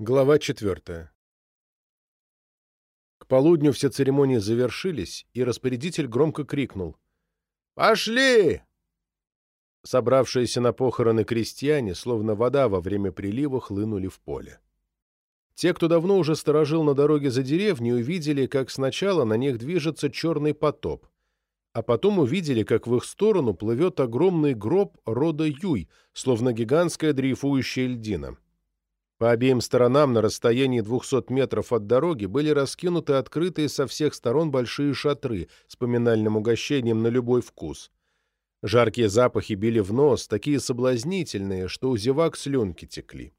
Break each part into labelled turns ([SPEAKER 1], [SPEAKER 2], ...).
[SPEAKER 1] Глава четвертая. К полудню все церемонии завершились, и распорядитель громко крикнул. «Пошли!» Собравшиеся на похороны крестьяне, словно вода во время прилива, хлынули в поле. Те, кто давно уже сторожил на дороге за деревней, увидели, как сначала на них движется черный потоп, а потом увидели, как в их сторону плывет огромный гроб рода Юй, словно гигантская дрейфующая льдина. По обеим сторонам на расстоянии 200 метров от дороги были раскинуты открытые со всех сторон большие шатры с поминальным угощением на любой вкус. Жаркие запахи били в нос, такие соблазнительные, что у зевак слюнки текли.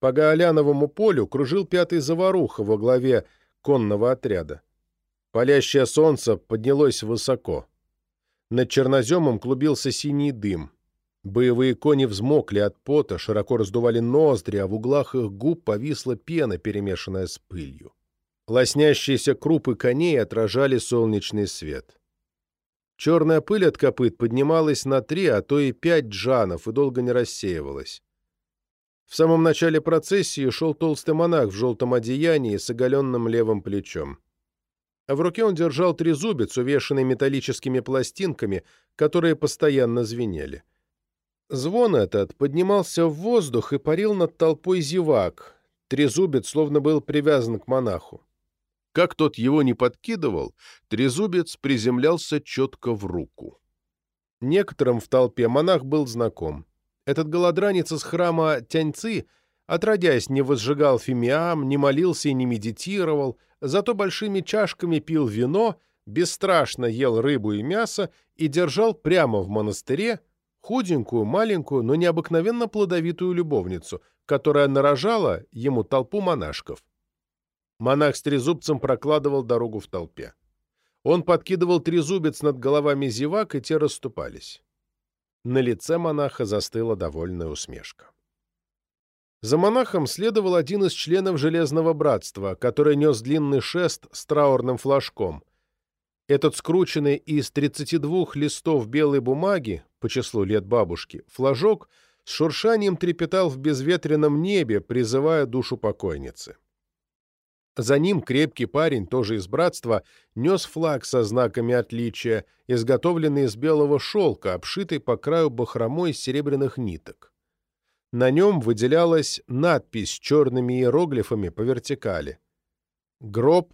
[SPEAKER 1] По Гаоляновому полю кружил пятый заваруха во главе конного отряда. Палящее солнце поднялось высоко. Над черноземом клубился синий дым — Боевые кони взмокли от пота, широко раздували ноздри, а в углах их губ повисла пена, перемешанная с пылью. Лоснящиеся крупы коней отражали солнечный свет. Черная пыль от копыт поднималась на три, а то и пять джанов и долго не рассеивалась. В самом начале процессии шел толстый монах в желтом одеянии с оголенным левым плечом. А в руке он держал трезубец, увешанный металлическими пластинками, которые постоянно звенели. Звон этот поднимался в воздух и парил над толпой зевак. Трезубец словно был привязан к монаху. Как тот его не подкидывал, трезубец приземлялся четко в руку. Некоторым в толпе монах был знаком. Этот голодранец из храма Тяньцы, отродясь, не возжигал фимиам, не молился и не медитировал, зато большими чашками пил вино, бесстрашно ел рыбу и мясо и держал прямо в монастыре, худенькую, маленькую, но необыкновенно плодовитую любовницу, которая нарожала ему толпу монашков. Монах с трезубцем прокладывал дорогу в толпе. Он подкидывал трезубец над головами зевак, и те расступались. На лице монаха застыла довольная усмешка. За монахом следовал один из членов Железного Братства, который нес длинный шест с траурным флажком. Этот скрученный из 32 листов белой бумаги, по числу лет бабушки, флажок с шуршанием трепетал в безветренном небе, призывая душу покойницы. За ним крепкий парень, тоже из братства, нес флаг со знаками отличия, изготовленный из белого шелка, обшитый по краю бахромой из серебряных ниток. На нем выделялась надпись черными иероглифами по вертикали. «Гроб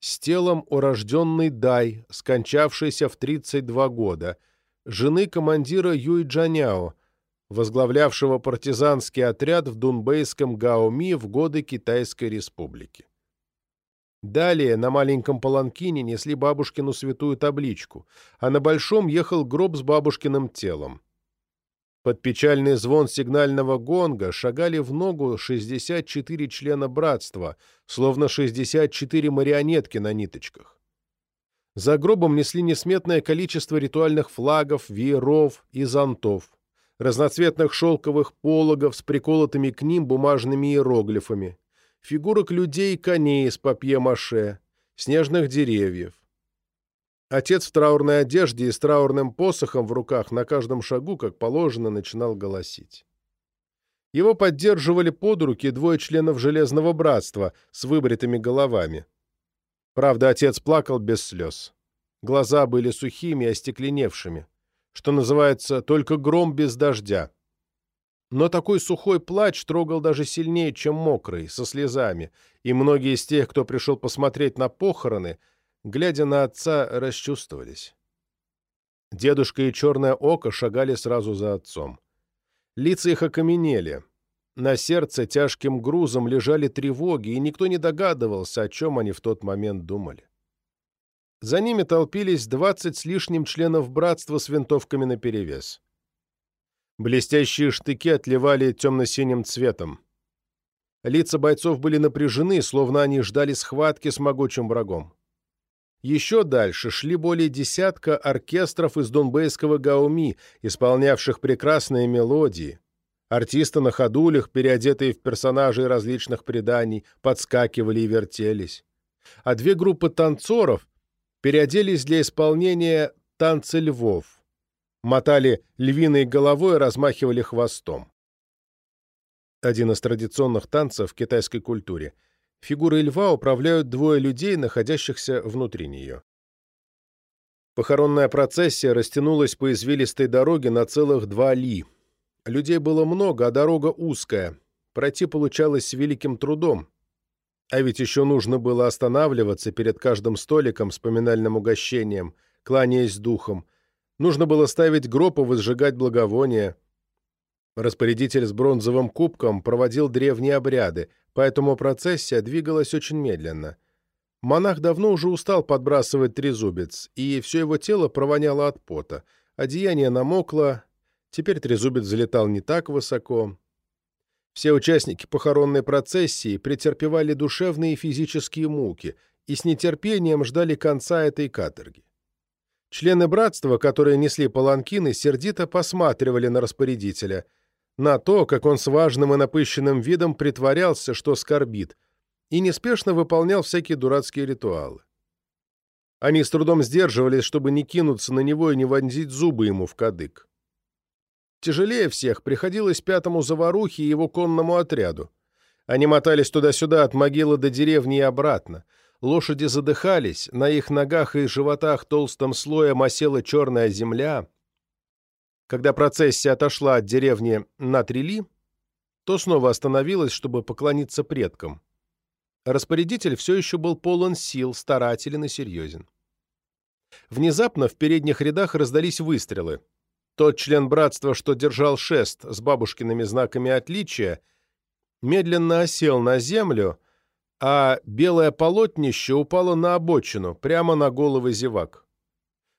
[SPEAKER 1] с телом урожденной Дай, скончавшейся в 32 года, жены командира Юй Джаняо, возглавлявшего партизанский отряд в дунбейском Гаоми в годы Китайской республики. Далее на маленьком паланкине несли бабушкину святую табличку, а на большом ехал гроб с бабушкиным телом. Под печальный звон сигнального гонга шагали в ногу 64 члена братства, словно 64 марионетки на ниточках. За гробом несли несметное количество ритуальных флагов, вееров и зонтов, разноцветных шелковых пологов с приколотыми к ним бумажными иероглифами, фигурок людей и коней из папье-маше, снежных деревьев. Отец в траурной одежде и с траурным посохом в руках на каждом шагу, как положено, начинал голосить. Его поддерживали под руки двое членов Железного Братства с выбритыми головами. Правда, отец плакал без слез. Глаза были сухими и остекленевшими, что называется «только гром без дождя». Но такой сухой плач трогал даже сильнее, чем мокрый, со слезами, и многие из тех, кто пришел посмотреть на похороны, глядя на отца, расчувствовались. Дедушка и черное око шагали сразу за отцом. Лица их окаменели, на сердце тяжким грузом лежали тревоги, и никто не догадывался, о чем они в тот момент думали. За ними толпились двадцать с лишним членов братства с винтовками наперевес. Блестящие штыки отливали темно-синим цветом. Лица бойцов были напряжены, словно они ждали схватки с могучим врагом. Еще дальше шли более десятка оркестров из донбейского гауми, исполнявших прекрасные мелодии, Артисты на ходулях, переодетые в персонажей различных преданий, подскакивали и вертелись. А две группы танцоров переоделись для исполнения «Танцы львов». Мотали львиной головой и размахивали хвостом. один из традиционных танцев в китайской культуре. Фигурой льва управляют двое людей, находящихся внутри нее. Похоронная процессия растянулась по извилистой дороге на целых два ли. Людей было много, а дорога узкая. Пройти получалось с великим трудом. А ведь еще нужно было останавливаться перед каждым столиком с поминальным угощением, кланяясь духом. Нужно было ставить гроб и возжигать благовония. Распорядитель с бронзовым кубком проводил древние обряды, поэтому процессия двигалась очень медленно. Монах давно уже устал подбрасывать трезубец, и все его тело провоняло от пота. Одеяние намокло, теперь трезубец залетал не так высоко. Все участники похоронной процессии претерпевали душевные и физические муки и с нетерпением ждали конца этой каторги. Члены братства, которые несли паланкины, сердито посматривали на распорядителя – на то, как он с важным и напыщенным видом притворялся, что скорбит, и неспешно выполнял всякие дурацкие ритуалы. Они с трудом сдерживались, чтобы не кинуться на него и не вонзить зубы ему в кадык. Тяжелее всех приходилось пятому заварухе и его конному отряду. Они мотались туда-сюда от могилы до деревни и обратно. Лошади задыхались, на их ногах и животах толстым слоем осела черная земля, когда процессия отошла от деревни на Трили, то снова остановилась, чтобы поклониться предкам. Распорядитель все еще был полон сил, старателен и серьезен. Внезапно в передних рядах раздались выстрелы. Тот член братства, что держал шест с бабушкиными знаками отличия, медленно осел на землю, а белое полотнище упало на обочину, прямо на головы зевак.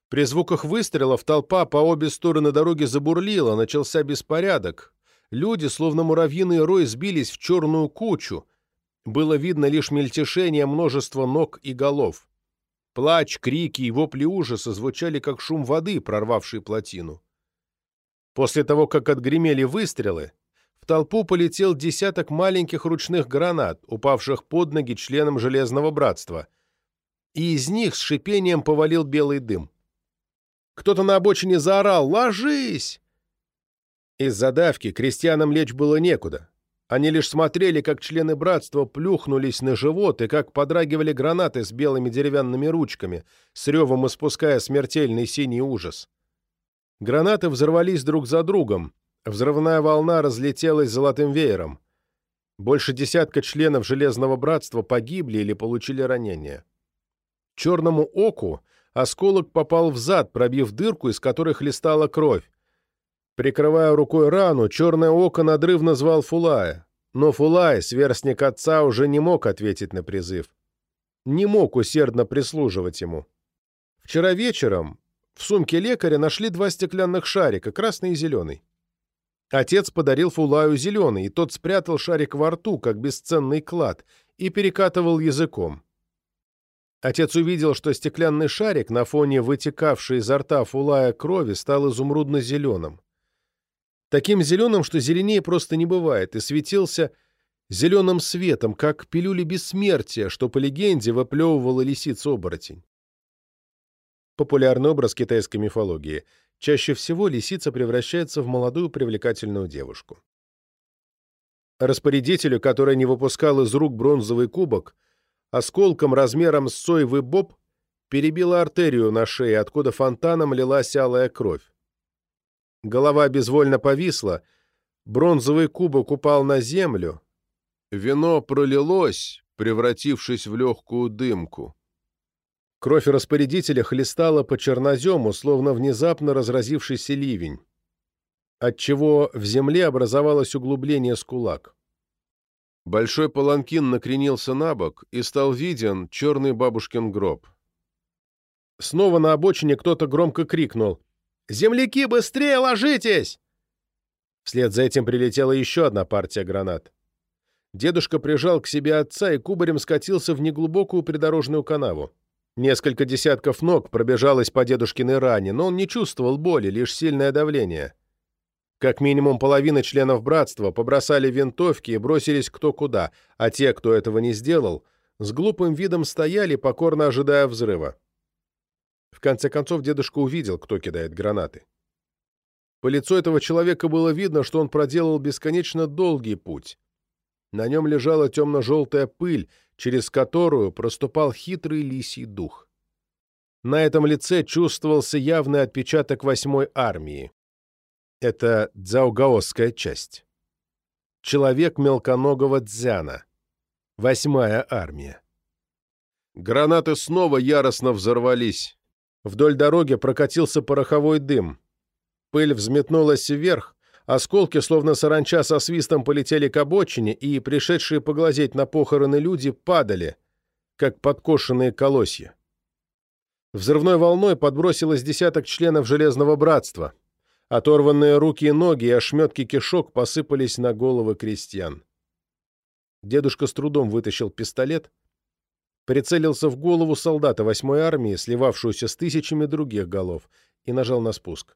[SPEAKER 1] При звуках выстрелов толпа по обе стороны дороги забурлила, начался беспорядок. Люди, словно муравьиный рой, сбились в черную кучу. Было видно лишь мельтешение множества ног и голов. Плач, крики и вопли ужаса звучали, как шум воды, прорвавшей плотину. После того, как отгремели выстрелы, в толпу полетел десяток маленьких ручных гранат, упавших под ноги членам Железного Братства, и из них с шипением повалил белый дым. Кто-то на обочине заорал «Ложись!». Из-за давки крестьянам лечь было некуда. Они лишь смотрели, как члены братства плюхнулись на живот и как подрагивали гранаты с белыми деревянными ручками, с ревом испуская смертельный синий ужас. Гранаты взорвались друг за другом. Взрывная волна разлетелась золотым веером. Больше десятка членов Железного Братства погибли или получили ранения. Черному оку Осколок попал в зад, пробив дырку, из которой хлестала кровь. Прикрывая рукой рану, черное око надрывно звал Фулая. Но Фулай, сверстник отца, уже не мог ответить на призыв. Не мог усердно прислуживать ему. Вчера вечером в сумке лекаря нашли два стеклянных шарика, красный и зеленый. Отец подарил Фулаю зеленый, и тот спрятал шарик во рту, как бесценный клад, и перекатывал языком. Отец увидел, что стеклянный шарик на фоне вытекавшей изо рта фулая крови стал изумрудно-зеленым. Таким зеленым, что зеленее просто не бывает, и светился зеленым светом, как пилюли бессмертия, что по легенде выплевывала лисица-оборотень. Популярный образ китайской мифологии. Чаще всего лисица превращается в молодую привлекательную девушку. Распорядителю, который не выпускал из рук бронзовый кубок, осколком размером с соевый боб перебила артерию на шее, откуда фонтаном лилась алая кровь. Голова безвольно повисла, бронзовый кубок упал на землю, вино пролилось, превратившись в легкую дымку. Кровь распорядителя хлестала по чернозему, словно внезапно разразившийся ливень, отчего в земле образовалось углубление с кулак. Большой паланкин накренился на бок, и стал виден черный бабушкин гроб. Снова на обочине кто-то громко крикнул «Земляки, быстрее ложитесь!» Вслед за этим прилетела еще одна партия гранат. Дедушка прижал к себе отца и кубарем скатился в неглубокую придорожную канаву. Несколько десятков ног пробежалось по дедушкиной ране, но он не чувствовал боли, лишь сильное давление. Как минимум половина членов братства побросали винтовки и бросились кто куда, а те, кто этого не сделал, с глупым видом стояли, покорно ожидая взрыва. В конце концов дедушка увидел, кто кидает гранаты. По лицу этого человека было видно, что он проделал бесконечно долгий путь. На нем лежала темно-желтая пыль, через которую проступал хитрый лисий дух. На этом лице чувствовался явный отпечаток восьмой армии. Это дзаугаосская часть. Человек мелконогого дзяна. Восьмая армия. Гранаты снова яростно взорвались. Вдоль дороги прокатился пороховой дым. Пыль взметнулась вверх, осколки, словно саранча со свистом, полетели к обочине, и пришедшие поглазеть на похороны люди падали, как подкошенные колосья. Взрывной волной подбросилось десяток членов Железного Братства. Оторванные руки и ноги и ошметки кишок посыпались на головы крестьян. Дедушка с трудом вытащил пистолет, прицелился в голову солдата восьмой армии, сливавшуюся с тысячами других голов, и нажал на спуск.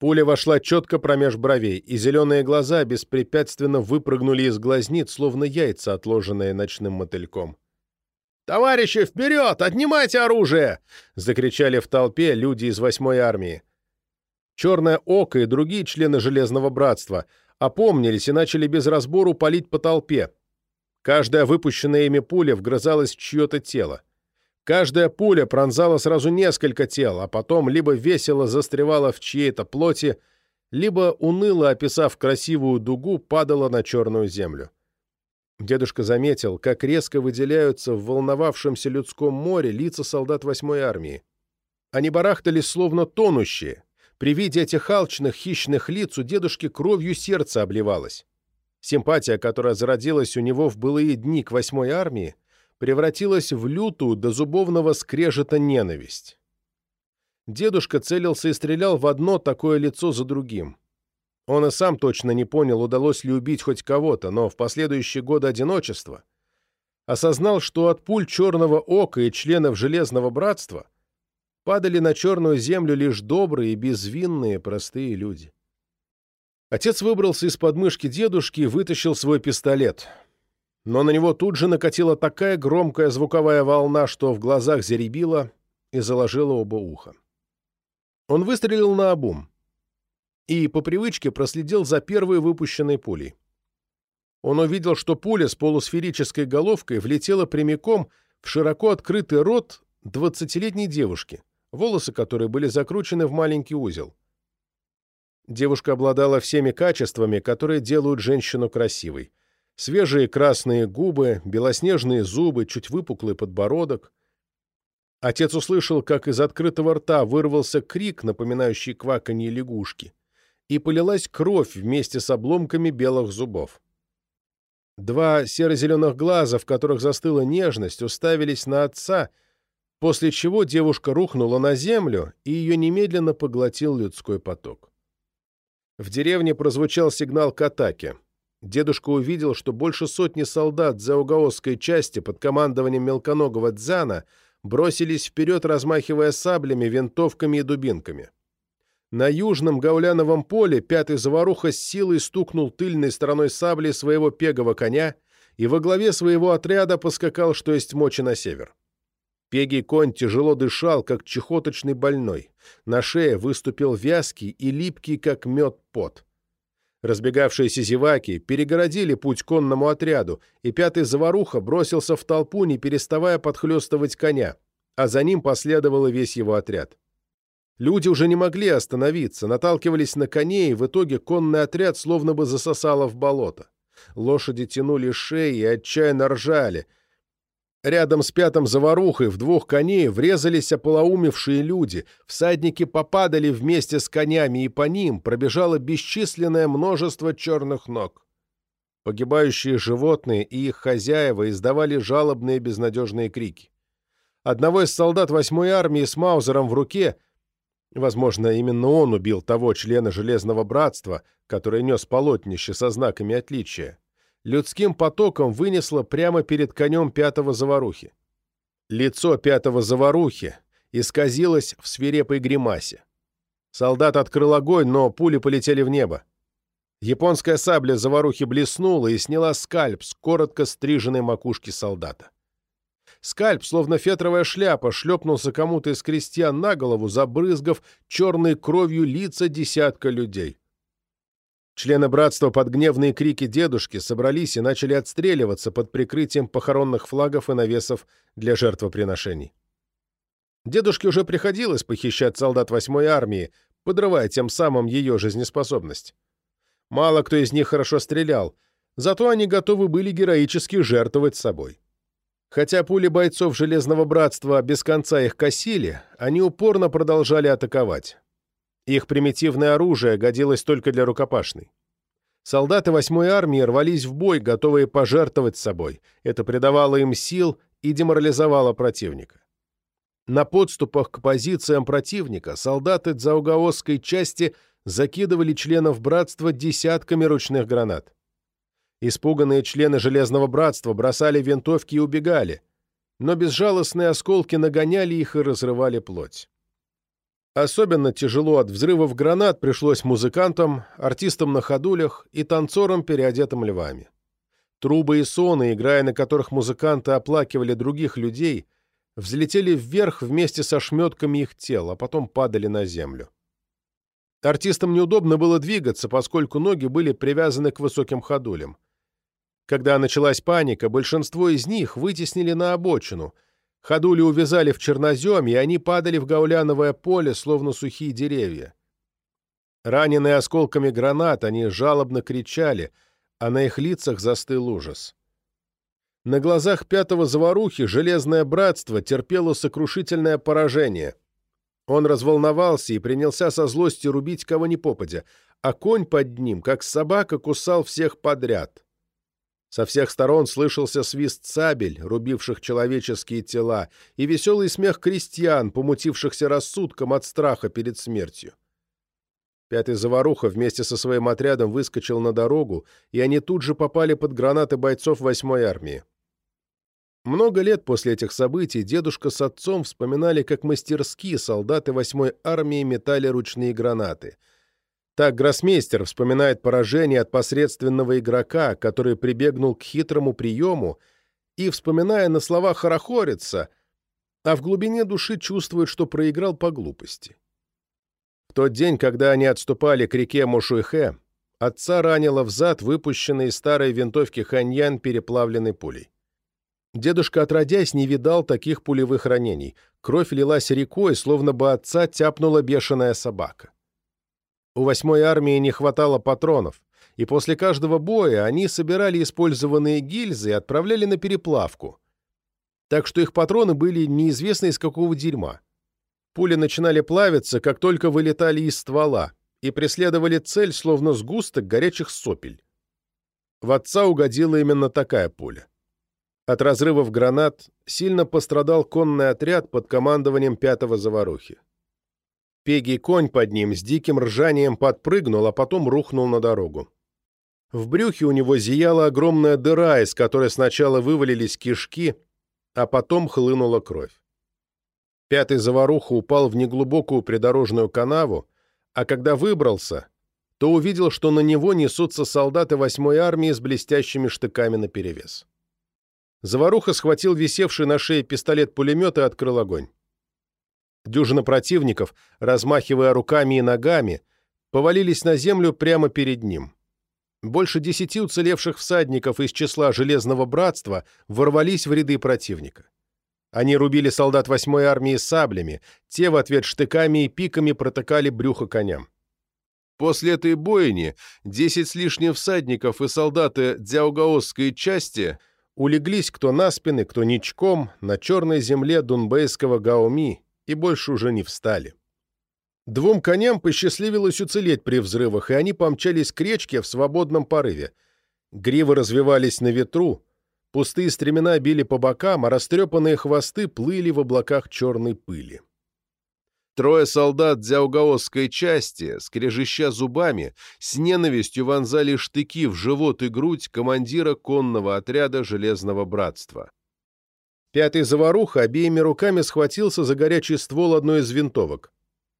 [SPEAKER 1] Пуля вошла четко промеж бровей, и зеленые глаза беспрепятственно выпрыгнули из глазниц, словно яйца, отложенные ночным мотыльком. «Товарищи, вперед! Отнимайте оружие!» — закричали в толпе люди из восьмой армии. Черное око и другие члены Железного Братства опомнились и начали без разбору палить по толпе. Каждая выпущенная ими пуля вгрызалась в чье-то тело. Каждая пуля пронзала сразу несколько тел, а потом либо весело застревала в чьей-то плоти, либо, уныло описав красивую дугу, падала на черную землю. Дедушка заметил, как резко выделяются в волновавшемся людском море лица солдат восьмой армии. Они барахтались словно тонущие. При виде этих алчных, хищных лиц у дедушки кровью сердце обливалось. Симпатия, которая зародилась у него в былые дни к восьмой армии, превратилась в лютую до зубовного скрежета ненависть. Дедушка целился и стрелял в одно такое лицо за другим. Он и сам точно не понял, удалось ли убить хоть кого-то, но в последующие годы одиночества осознал, что от пуль Черного Ока и членов Железного Братства падали на черную землю лишь добрые, безвинные, простые люди. Отец выбрался из подмышки дедушки и вытащил свой пистолет — но на него тут же накатила такая громкая звуковая волна, что в глазах заребило и заложило оба уха. Он выстрелил на обум и по привычке проследил за первой выпущенной пулей. Он увидел, что пуля с полусферической головкой влетела прямиком в широко открытый рот двадцатилетней девушки, волосы которой были закручены в маленький узел. Девушка обладала всеми качествами, которые делают женщину красивой свежие красные губы, белоснежные зубы, чуть выпуклый подбородок. Отец услышал, как из открытого рта вырвался крик, напоминающий кваканье лягушки, и полилась кровь вместе с обломками белых зубов. Два серо-зеленых глаза, в которых застыла нежность, уставились на отца, после чего девушка рухнула на землю, и ее немедленно поглотил людской поток. В деревне прозвучал сигнал к атаке дедушка увидел, что больше сотни солдат Заугаосской части под командованием мелконогого Дзана бросились вперед, размахивая саблями, винтовками и дубинками. На южном гауляновом поле пятый заваруха с силой стукнул тыльной стороной сабли своего пегого коня и во главе своего отряда поскакал, что есть мочи на север. Пегий конь тяжело дышал, как чехоточный больной. На шее выступил вязкий и липкий, как мед, пот. Разбегавшиеся зеваки перегородили путь конному отряду, и пятый заваруха бросился в толпу, не переставая подхлестывать коня, а за ним последовал весь его отряд. Люди уже не могли остановиться, наталкивались на коней, и в итоге конный отряд словно бы засосало в болото. Лошади тянули шеи и отчаянно ржали — Рядом с пятым заварухой в двух коней врезались ополоумевшие люди, всадники попадали вместе с конями, и по ним пробежало бесчисленное множество черных ног. Погибающие животные и их хозяева издавали жалобные безнадежные крики. Одного из солдат восьмой армии с Маузером в руке, возможно, именно он убил того члена Железного Братства, который нес полотнище со знаками отличия, людским потоком вынесло прямо перед конем пятого заварухи. Лицо пятого заварухи исказилось в свирепой гримасе. Солдат открыл огонь, но пули полетели в небо. Японская сабля заварухи блеснула и сняла скальп с коротко стриженной макушки солдата. Скальп, словно фетровая шляпа, шлепнулся кому-то из крестьян на голову, забрызгав черной кровью лица десятка людей. Члены братства под гневные крики дедушки собрались и начали отстреливаться под прикрытием похоронных флагов и навесов для жертвоприношений. Дедушке уже приходилось похищать солдат 8-й армии, подрывая тем самым ее жизнеспособность. Мало кто из них хорошо стрелял, зато они готовы были героически жертвовать собой. Хотя пули бойцов Железного Братства без конца их косили, они упорно продолжали атаковать. Их примитивное оружие годилось только для рукопашной. Солдаты 8-й армии рвались в бой, готовые пожертвовать собой. Это придавало им сил и деморализовало противника. На подступах к позициям противника солдаты Дзаугаосской части закидывали членов братства десятками ручных гранат. Испуганные члены Железного Братства бросали винтовки и убегали, но безжалостные осколки нагоняли их и разрывали плоть. Особенно тяжело от взрывов гранат пришлось музыкантам, артистам на ходулях и танцорам, переодетым львами. Трубы и соны, играя на которых музыканты оплакивали других людей, взлетели вверх вместе со шметками их тел, а потом падали на землю. Артистам неудобно было двигаться, поскольку ноги были привязаны к высоким ходулям. Когда началась паника, большинство из них вытеснили на обочину — Ходули увязали в чернозем, и они падали в гауляновое поле, словно сухие деревья. Раненые осколками гранат, они жалобно кричали, а на их лицах застыл ужас. На глазах пятого заварухи Железное Братство терпело сокрушительное поражение. Он разволновался и принялся со злостью рубить кого ни попадя, а конь под ним, как собака, кусал всех подряд. Со всех сторон слышался свист сабель, рубивших человеческие тела, и веселый смех крестьян, помутившихся рассудком от страха перед смертью. Пятый заваруха вместе со своим отрядом выскочил на дорогу, и они тут же попали под гранаты бойцов восьмой армии. Много лет после этих событий дедушка с отцом вспоминали, как мастерски солдаты восьмой армии метали ручные гранаты — так гроссмейстер вспоминает поражение от посредственного игрока, который прибегнул к хитрому приему и, вспоминая на слова, хорохорится, а в глубине души чувствует, что проиграл по глупости. В тот день, когда они отступали к реке Мушуйхэ, отца ранило в зад выпущенной из старой винтовки Ханьян переплавленной пулей. Дедушка, отродясь, не видал таких пулевых ранений. Кровь лилась рекой, словно бы отца тяпнула бешеная собака. У восьмой армии не хватало патронов, и после каждого боя они собирали использованные гильзы и отправляли на переплавку. Так что их патроны были неизвестно из какого дерьма. Пули начинали плавиться, как только вылетали из ствола, и преследовали цель, словно сгусток горячих сопель. В отца угодила именно такая пуля. От разрывов гранат сильно пострадал конный отряд под командованием пятого заварухи. Пегий конь под ним с диким ржанием подпрыгнул, а потом рухнул на дорогу. В брюхе у него зияла огромная дыра, из которой сначала вывалились кишки, а потом хлынула кровь. Пятый заваруха упал в неглубокую придорожную канаву, а когда выбрался, то увидел, что на него несутся солдаты восьмой армии с блестящими штыками наперевес. Заваруха схватил висевший на шее пистолет-пулемет и открыл огонь. Дюжина противников, размахивая руками и ногами, повалились на землю прямо перед ним. Больше десяти уцелевших всадников из числа Железного Братства ворвались в ряды противника. Они рубили солдат восьмой армии саблями, те в ответ штыками и пиками протыкали брюхо коням. После этой бойни десять с лишним всадников и солдаты Дзяугаосской части улеглись кто на спины, кто ничком на черной земле дунбейского Гаоми и больше уже не встали. Двум коням посчастливилось уцелеть при взрывах, и они помчались к речке в свободном порыве. Гривы развивались на ветру, пустые стремена били по бокам, а растрепанные хвосты плыли в облаках черной пыли. Трое солдат дзяугаосской части, скрежеща зубами, с ненавистью вонзали штыки в живот и грудь командира конного отряда Железного Братства. Пятый заваруха обеими руками схватился за горячий ствол одной из винтовок.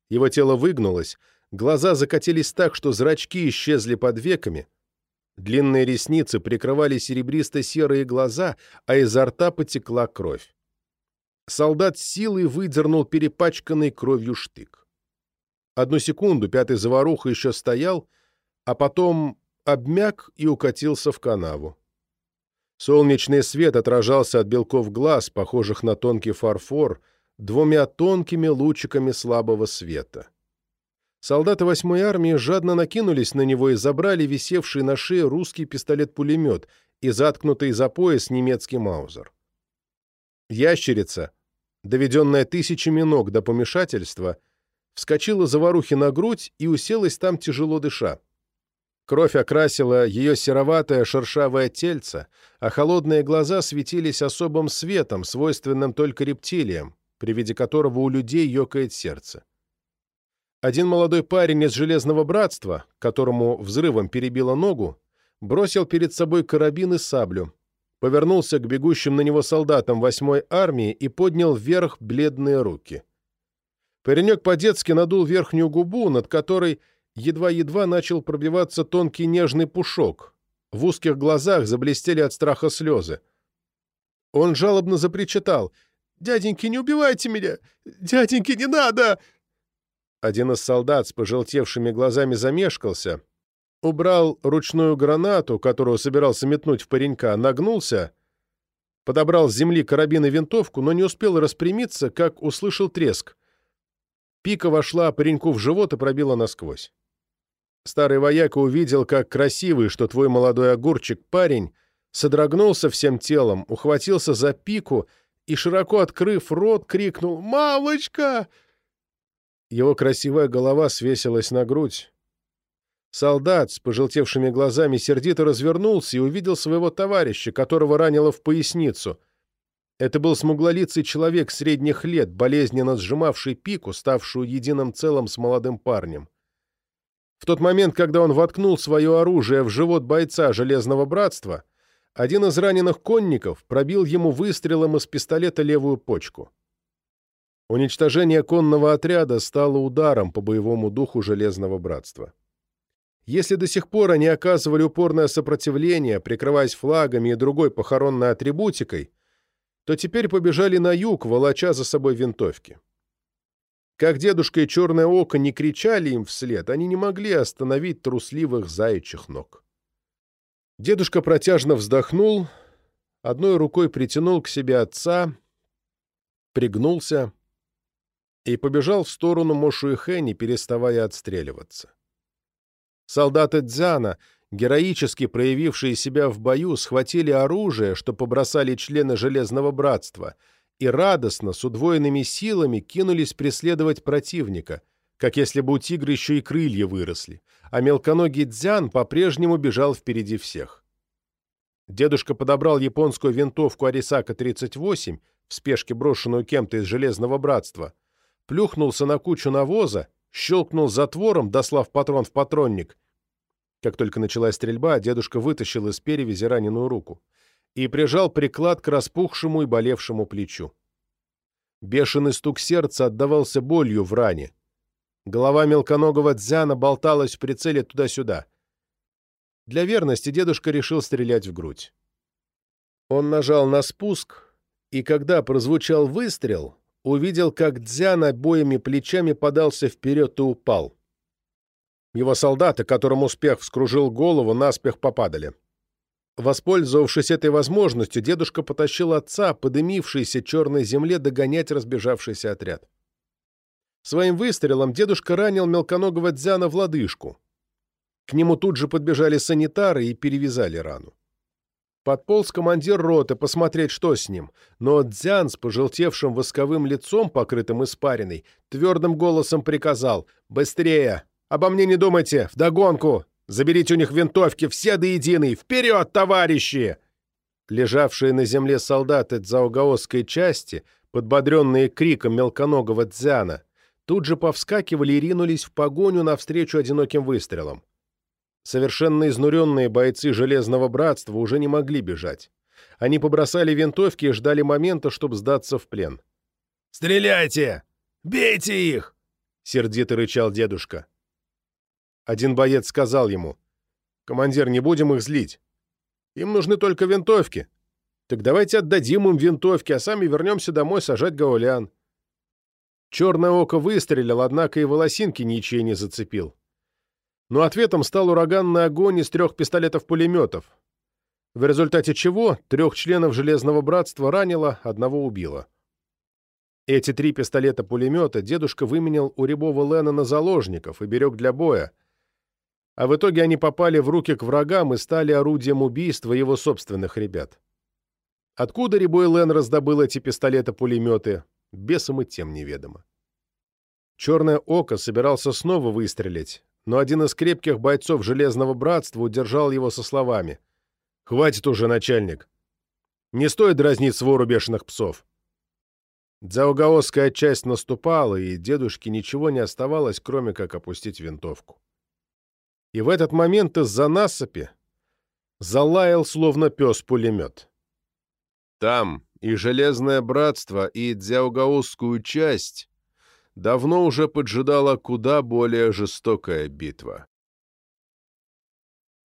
[SPEAKER 1] Его тело выгнулось, глаза закатились так, что зрачки исчезли под веками. Длинные ресницы прикрывали серебристо-серые глаза, а изо рта потекла кровь. солдат силой выдернул перепачканный кровью штык. Одну секунду пятый заваруха еще стоял, а потом обмяк и укатился в канаву. Солнечный свет отражался от белков глаз, похожих на тонкий фарфор, двумя тонкими лучиками слабого света. Солдаты восьмой армии жадно накинулись на него и забрали висевший на шее русский пистолет-пулемет и заткнутый за пояс немецкий маузер. Ящерица, доведенная тысячами ног до помешательства, вскочила заварухи на грудь и уселась там тяжело дыша. Кровь окрасила ее сероватое шершавое тельце, а холодные глаза светились особым светом, свойственным только рептилиям, при виде которого у людей ёкает сердце. Один молодой парень из Железного Братства, которому взрывом перебило ногу, бросил перед собой карабин и саблю, повернулся к бегущим на него солдатам восьмой армии и поднял вверх бледные руки. Паренек по-детски надул верхнюю губу, над которой едва-едва начал пробиваться тонкий нежный пушок. В узких глазах заблестели от страха слезы. Он жалобно запричитал. «Дяденьки, не убивайте меня! Дяденьки, не надо!» Один из солдат с пожелтевшими глазами замешкался, убрал ручную гранату, которую собирался метнуть в паренька, нагнулся, подобрал с земли карабин и винтовку, но не успел распрямиться, как услышал треск. Пика вошла пареньку в живот и пробила насквозь. Старый вояка увидел, как красивый, что твой молодой огурчик парень, содрогнулся всем телом, ухватился за пику и, широко открыв рот, крикнул «Мамочка!». Его красивая голова свесилась на грудь. Солдат с пожелтевшими глазами сердито развернулся и увидел своего товарища, которого ранило в поясницу. Это был смуглолицый человек средних лет, болезненно сжимавший пику, ставшую единым целым с молодым парнем. В тот момент, когда он воткнул свое оружие в живот бойца Железного Братства, один из раненых конников пробил ему выстрелом из пистолета левую почку. Уничтожение конного отряда стало ударом по боевому духу Железного Братства. Если до сих пор они оказывали упорное сопротивление, прикрываясь флагами и другой похоронной атрибутикой, то теперь побежали на юг, волоча за собой винтовки. Как дедушка и черное око не кричали им вслед, они не могли остановить трусливых заячьих ног. Дедушка протяжно вздохнул, одной рукой притянул к себе отца, пригнулся и побежал в сторону Мошуэхэ, не переставая отстреливаться. Солдаты Дзяна, героически проявившие себя в бою, схватили оружие, что побросали члены Железного Братства — и радостно, с удвоенными силами, кинулись преследовать противника, как если бы у тигра еще и крылья выросли, а мелконогий Дзян по-прежнему бежал впереди всех. Дедушка подобрал японскую винтовку Арисака-38, в спешке брошенную кем-то из Железного Братства, плюхнулся на кучу навоза, щелкнул затвором, дослав патрон в патронник. Как только началась стрельба, дедушка вытащил из перевязи раненую руку и прижал приклад к распухшему и болевшему плечу. Бешеный стук сердца отдавался болью в ране. Голова мелконогого дзяна болталась в прицеле туда-сюда. Для верности дедушка решил стрелять в грудь. Он нажал на спуск, и когда прозвучал выстрел, увидел, как дзян обоими плечами подался вперед и упал. Его солдаты, которым успех вскружил голову, наспех попадали. Воспользовавшись этой возможностью, дедушка потащил отца по дымившейся черной земле догонять разбежавшийся отряд. Своим выстрелом дедушка ранил мелконогого Дзяна в лодыжку. К нему тут же подбежали санитары и перевязали рану. Подполз командир роты посмотреть, что с ним, но Дзян с пожелтевшим восковым лицом, покрытым испариной, твердым голосом приказал «Быстрее! Обо мне не думайте! Вдогонку! Заберите у них винтовки, все до единой! Вперед, товарищи!» Лежавшие на земле солдаты дзаугаосской части, подбодренные криком мелконогого дзяна, тут же повскакивали и ринулись в погоню навстречу одиноким выстрелам. Совершенно изнуренные бойцы Железного Братства уже не могли бежать. Они побросали винтовки и ждали момента, чтобы сдаться в плен.
[SPEAKER 2] «Стреляйте! Бейте их!» — сердито рычал дедушка.
[SPEAKER 1] Один боец сказал ему, «Командир, не будем их злить. Им нужны только винтовки. Так давайте отдадим им винтовки, а сами вернемся домой сажать гаулян. Черное око выстрелил, однако и волосинки ничьей не зацепил. Но ответом стал ураганный огонь из трех пистолетов-пулеметов, в результате чего трех членов Железного Братства ранило, одного убило. Эти три пистолета-пулемета дедушка выменял у Рябова Лена на заложников и берег для боя, а в итоге они попали в руки к врагам и стали орудием убийства его собственных ребят. Откуда Рябой Лен раздобыл эти пистолеты-пулеметы, бесом и тем неведомо. Черное око собирался снова выстрелить, но один из крепких бойцов Железного Братства удержал его со словами. «Хватит уже, начальник! Не стоит дразнить свору бешеных псов!» Дзаугаосская часть наступала, и дедушке ничего не оставалось, кроме как опустить винтовку. И в этот момент из-за насыпи залаял, словно пес, пулемет. Там и Железное Братство, и Дзяугаосскую часть давно уже поджидала куда более жестокая битва.